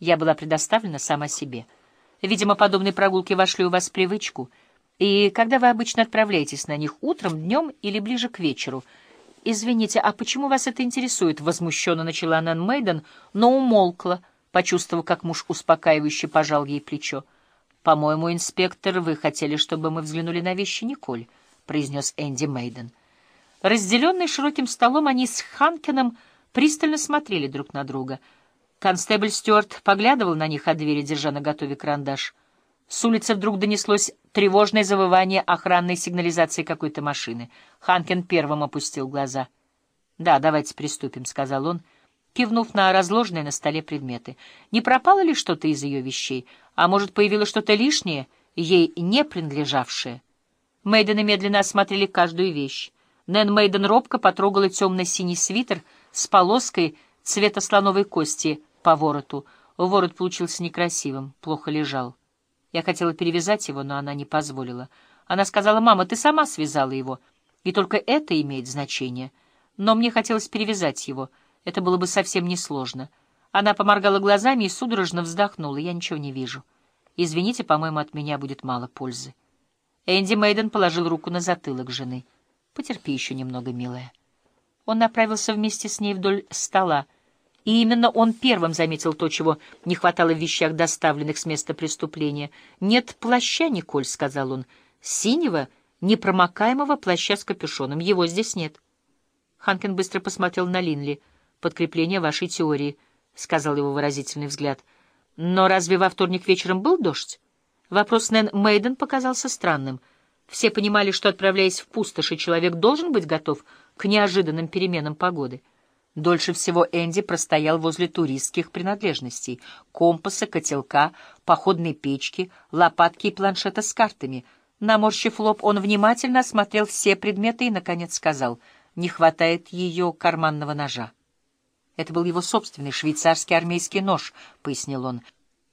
Я была предоставлена сама себе. Видимо, подобные прогулки вошли у вас в привычку. И когда вы обычно отправляетесь на них утром, днем или ближе к вечеру? Извините, а почему вас это интересует? Возмущенно начала Нэн Мейден, но умолкла, почувствовав, как муж успокаивающе пожал ей плечо. «По-моему, инспектор, вы хотели, чтобы мы взглянули на вещи Николь», — произнес Энди Мейден. Разделенные широким столом, они с Ханкином пристально смотрели друг на друга. Констебль Стюарт поглядывал на них от двери, держа на готове карандаш. С улицы вдруг донеслось тревожное завывание охранной сигнализации какой-то машины. Ханкин первым опустил глаза. «Да, давайте приступим», — сказал он, кивнув на разложенные на столе предметы. «Не пропало ли что-то из ее вещей? А может, появилось что-то лишнее, ей не принадлежавшее?» Мейдены медленно осмотрели каждую вещь. Нэн Мейден робко потрогала темно-синий свитер с полоской цвета слоновой кости по вороту. Ворот получился некрасивым, плохо лежал. Я хотела перевязать его, но она не позволила. Она сказала, «Мама, ты сама связала его, и только это имеет значение». Но мне хотелось перевязать его. Это было бы совсем несложно. Она поморгала глазами и судорожно вздохнула. Я ничего не вижу. Извините, по-моему, от меня будет мало пользы. Энди Мейден положил руку на затылок жены. Потерпи еще немного, милая. Он направился вместе с ней вдоль стола. И именно он первым заметил то, чего не хватало в вещах, доставленных с места преступления. «Нет плаща, Николь», — сказал он, — «синего, непромокаемого плаща с капюшоном. Его здесь нет». Ханкин быстро посмотрел на Линли. «Подкрепление вашей теории», — сказал его выразительный взгляд. «Но разве во вторник вечером был дождь?» Вопрос Нэн Мейден показался странным. Все понимали, что, отправляясь в пустоши, человек должен быть готов к неожиданным переменам погоды. Дольше всего Энди простоял возле туристских принадлежностей — компаса, котелка, походной печки, лопатки и планшета с картами. Наморщив лоб, он внимательно осмотрел все предметы и, наконец, сказал, не хватает ее карманного ножа. Это был его собственный швейцарский армейский нож, — пояснил он.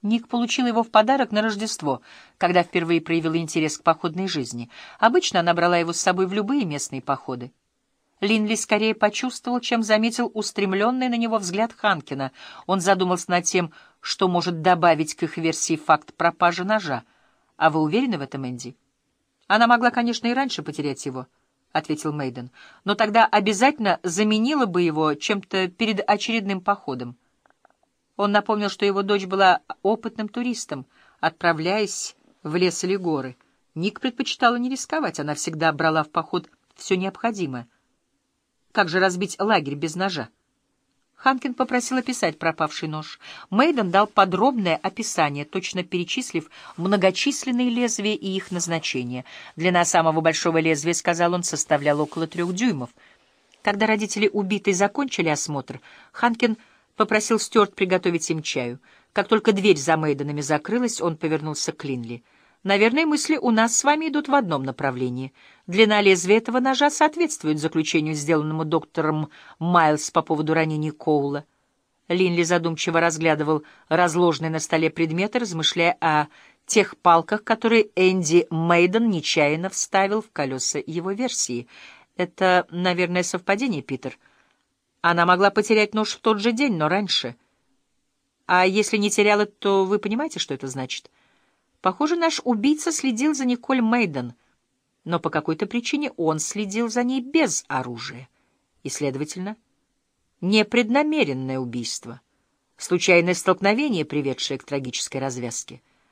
Ник получил его в подарок на Рождество, когда впервые проявила интерес к походной жизни. Обычно она брала его с собой в любые местные походы. Линли скорее почувствовал, чем заметил устремленный на него взгляд Ханкина. Он задумался над тем, что может добавить к их версии факт пропажи ножа. «А вы уверены в этом, Энди?» «Она могла, конечно, и раньше потерять его», — ответил Мейден, «но тогда обязательно заменила бы его чем-то перед очередным походом». Он напомнил, что его дочь была опытным туристом, отправляясь в лес или горы. Ник предпочитала не рисковать, она всегда брала в поход все необходимое. Как же разбить лагерь без ножа? Ханкин попросил описать пропавший нож. Мейден дал подробное описание, точно перечислив многочисленные лезвия и их назначение. Длина самого большого лезвия, сказал он, составляла около трех дюймов. Когда родители убитой закончили осмотр, Ханкин попросил Стюарт приготовить им чаю. Как только дверь за Мейденами закрылась, он повернулся к Линли. Наверное, мысли у нас с вами идут в одном направлении. Длина лезвия этого ножа соответствует заключению, сделанному доктором Майлз по поводу ранения Коула. Линли задумчиво разглядывал разложенные на столе предметы, размышляя о тех палках, которые Энди Мейден нечаянно вставил в колеса его версии. Это, наверное, совпадение, Питер. Она могла потерять нож в тот же день, но раньше. А если не теряла, то вы понимаете, что это значит? — Похоже, наш убийца следил за Николь Мейден, но по какой-то причине он следил за ней без оружия. И, следовательно, непреднамеренное убийство, случайное столкновение, приведшее к трагической развязке —